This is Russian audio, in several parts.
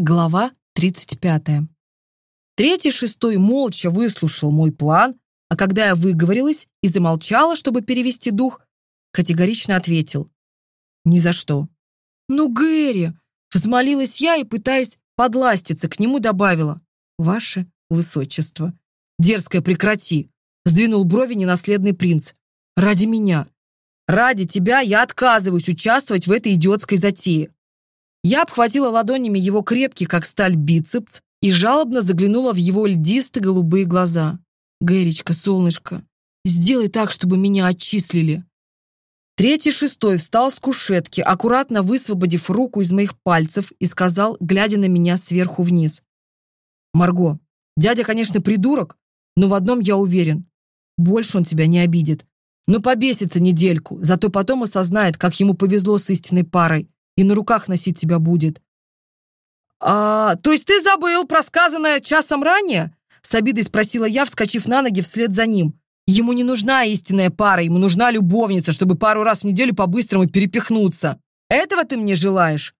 Глава 35. Третий шестой молча выслушал мой план, а когда я выговорилась и замолчала, чтобы перевести дух, категорично ответил. «Ни за что». «Ну, Гэри!» — взмолилась я и, пытаясь подластиться, к нему добавила. «Ваше высочество». «Дерзкое прекрати!» — сдвинул брови ненаследный принц. «Ради меня! Ради тебя я отказываюсь участвовать в этой идиотской затее!» Я обхватила ладонями его крепкий, как сталь, бицепс и жалобно заглянула в его льдисто-голубые глаза. «Гэричка, солнышко, сделай так, чтобы меня отчислили». Третий шестой встал с кушетки, аккуратно высвободив руку из моих пальцев и сказал, глядя на меня сверху вниз. «Марго, дядя, конечно, придурок, но в одном я уверен. Больше он тебя не обидит. Но побесится недельку, зато потом осознает, как ему повезло с истинной парой и на руках носить тебя будет. А, то есть ты забыл про сказанное часом ранее? С обидой спросила я, вскочив на ноги вслед за ним. Ему не нужна истинная пара, ему нужна любовница, чтобы пару раз в неделю по-быстрому перепихнуться. Этого ты мне желаешь?»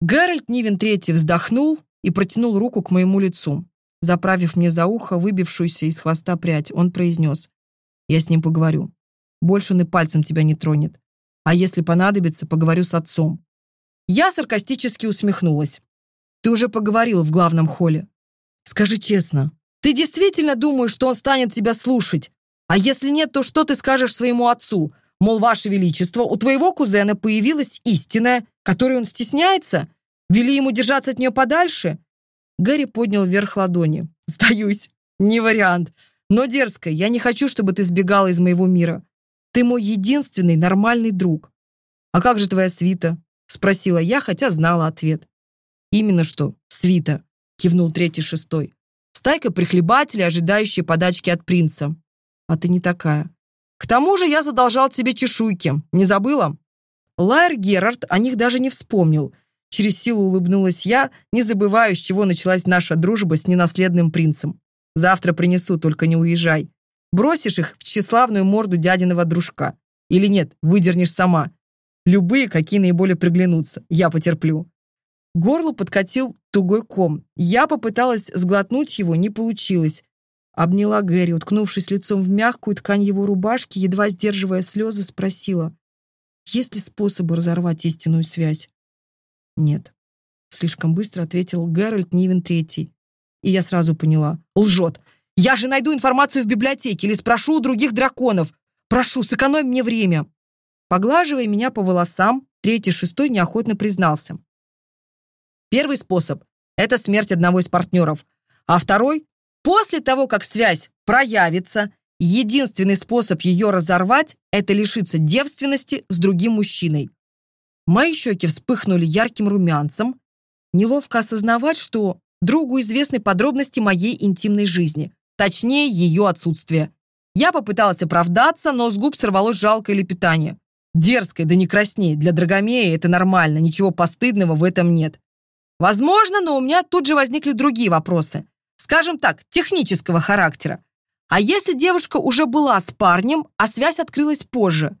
Гэральт Нивен Третий вздохнул и протянул руку к моему лицу. Заправив мне за ухо выбившуюся из хвоста прядь, он произнес. «Я с ним поговорю. Больше он и пальцем тебя не тронет. А если понадобится, поговорю с отцом. Я саркастически усмехнулась. «Ты уже поговорил в главном холле. Скажи честно, ты действительно думаешь, что он станет тебя слушать? А если нет, то что ты скажешь своему отцу? Мол, ваше величество, у твоего кузена появилась истинная, которой он стесняется? Вели ему держаться от нее подальше?» Гэри поднял вверх ладони. «Сдаюсь. Не вариант. Но дерзко, я не хочу, чтобы ты сбегала из моего мира. Ты мой единственный Спросила я, хотя знала ответ. Именно что, свита, кивнул третий шестой. Стайка прихлебателей, ожидающие подачки от принца. А ты не такая. К тому же я задолжал тебе чешуйки. Не забыла? Лайер Герард о них даже не вспомнил. Через силу улыбнулась я, не забываю, с чего началась наша дружба с ненаследным принцем. Завтра принесу, только не уезжай. Бросишь их в тщеславную морду дядиного дружка. Или нет, выдернешь сама. Любые, какие наиболее приглянутся. Я потерплю. Горло подкатил тугой ком. Я попыталась сглотнуть его, не получилось. Обняла Гэри, уткнувшись лицом в мягкую ткань его рубашки, едва сдерживая слезы, спросила. Есть ли способы разорвать истинную связь? Нет. Слишком быстро ответил Гэральт Нивен Третий. И я сразу поняла. Лжет. Я же найду информацию в библиотеке или спрошу у других драконов. Прошу, сэкономь мне время. Поглаживая меня по волосам, третий шестой неохотно признался. Первый способ – это смерть одного из партнеров. А второй – после того, как связь проявится, единственный способ ее разорвать – это лишиться девственности с другим мужчиной. Мои щеки вспыхнули ярким румянцем. Неловко осознавать, что другу известны подробности моей интимной жизни, точнее, ее отсутствие. Я попыталась оправдаться, но с губ сорвалось жалкое лепетание. Дерзкая, да не красней. Для Драгомея это нормально, ничего постыдного в этом нет. Возможно, но у меня тут же возникли другие вопросы. Скажем так, технического характера. А если девушка уже была с парнем, а связь открылась позже?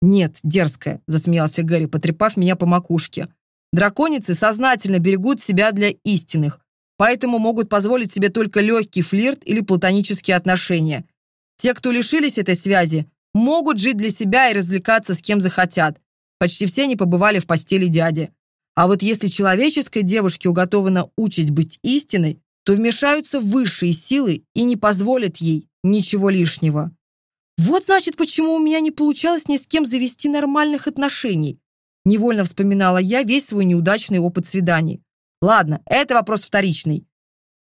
Нет, дерзкая, засмеялся Гэри, потрепав меня по макушке. Драконицы сознательно берегут себя для истинных, поэтому могут позволить себе только легкий флирт или платонические отношения. Те, кто лишились этой связи, могут жить для себя и развлекаться с кем захотят. Почти все они побывали в постели дяди. А вот если человеческой девушке уготована участь быть истиной, то вмешаются высшие силы и не позволят ей ничего лишнего. Вот значит, почему у меня не получалось ни с кем завести нормальных отношений. Невольно вспоминала я весь свой неудачный опыт свиданий. Ладно, это вопрос вторичный.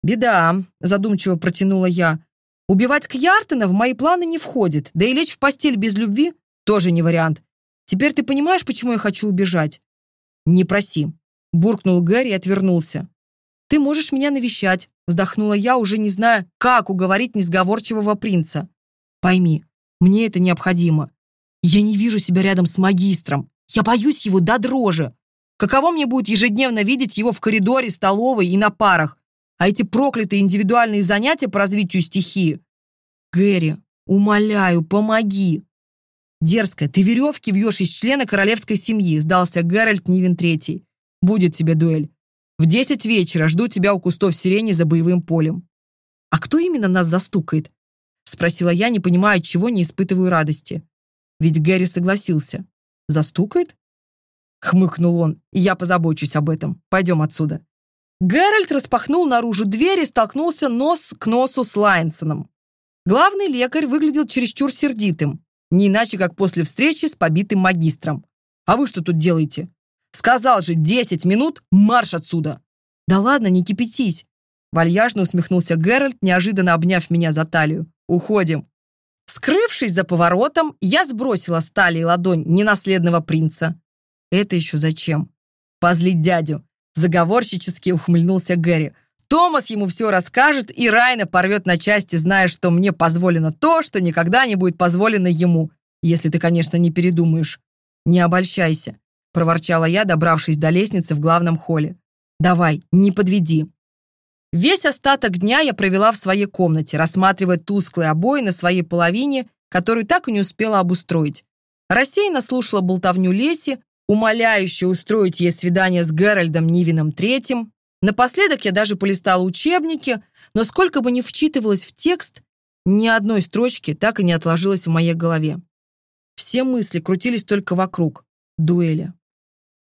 Беда, задумчиво протянула я. Убивать Кьяртена в мои планы не входит, да и лечь в постель без любви тоже не вариант. Теперь ты понимаешь, почему я хочу убежать?» «Не проси», — буркнул Гэри и отвернулся. «Ты можешь меня навещать», — вздохнула я, уже не зная, как уговорить несговорчивого принца. «Пойми, мне это необходимо. Я не вижу себя рядом с магистром. Я боюсь его до дрожи. Каково мне будет ежедневно видеть его в коридоре, столовой и на парах? а эти проклятые индивидуальные занятия по развитию стихии. Гэри, умоляю, помоги. Дерзкая, ты веревки вьешь из члена королевской семьи, сдался Гэральт Нивен Третий. Будет тебе дуэль. В десять вечера жду тебя у кустов сирени за боевым полем. А кто именно нас застукает? Спросила я, не понимая, чего не испытываю радости. Ведь Гэри согласился. Застукает? Хмыкнул он. И я позабочусь об этом. Пойдем отсюда. Геральт распахнул наружу дверь и столкнулся нос к носу с Лайнсоном. Главный лекарь выглядел чересчур сердитым, не иначе, как после встречи с побитым магистром. «А вы что тут делаете?» «Сказал же, десять минут, марш отсюда!» «Да ладно, не кипятись!» Вальяжно усмехнулся Геральт, неожиданно обняв меня за талию. «Уходим!» Скрывшись за поворотом, я сбросила с талии ладонь ненаследного принца. «Это еще зачем?» «Позлить дядю!» заговорщически ухмыльнулся Гэри. Томас ему все расскажет, и Райна порвет на части, зная, что мне позволено то, что никогда не будет позволено ему. Если ты, конечно, не передумаешь. Не обольщайся, проворчала я, добравшись до лестницы в главном холле. Давай, не подведи. Весь остаток дня я провела в своей комнате, рассматривая тусклые обои на своей половине, которую так и не успела обустроить. Рассеянно слушала болтовню Леси, умоляюще устроить ей свидание с Геральдом Нивином Третьим. Напоследок я даже полистала учебники, но сколько бы ни вчитывалась в текст, ни одной строчки так и не отложилось в моей голове. Все мысли крутились только вокруг дуэли.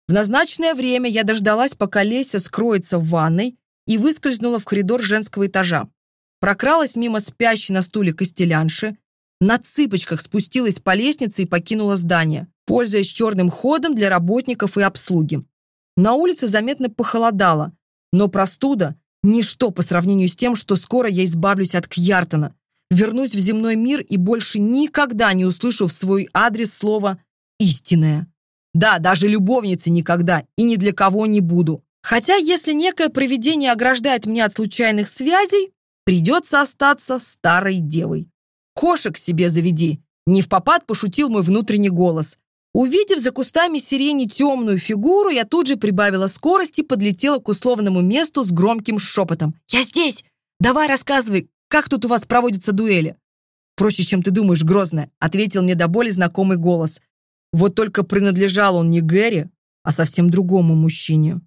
В назначенное время я дождалась, пока Леся скроется в ванной и выскользнула в коридор женского этажа. Прокралась мимо спящей на стуле костелянши, на цыпочках спустилась по лестнице и покинула здание пользуясь черным ходом для работников и обслуги. На улице заметно похолодало, но простуда – ничто по сравнению с тем, что скоро я избавлюсь от Кьяртона, вернусь в земной мир и больше никогда не услышу в свой адрес слово «истинное». Да, даже любовницы никогда и ни для кого не буду. Хотя, если некое провидение ограждает меня от случайных связей, придется остаться старой девой. Кошек себе заведи. Не в попад пошутил мой внутренний голос. Увидев за кустами сирени темную фигуру, я тут же прибавила скорость и подлетела к условному месту с громким шепотом. «Я здесь! Давай рассказывай, как тут у вас проводятся дуэли?» «Проще, чем ты думаешь, Грозная», — ответил мне до боли знакомый голос. Вот только принадлежал он не Гэри, а совсем другому мужчине.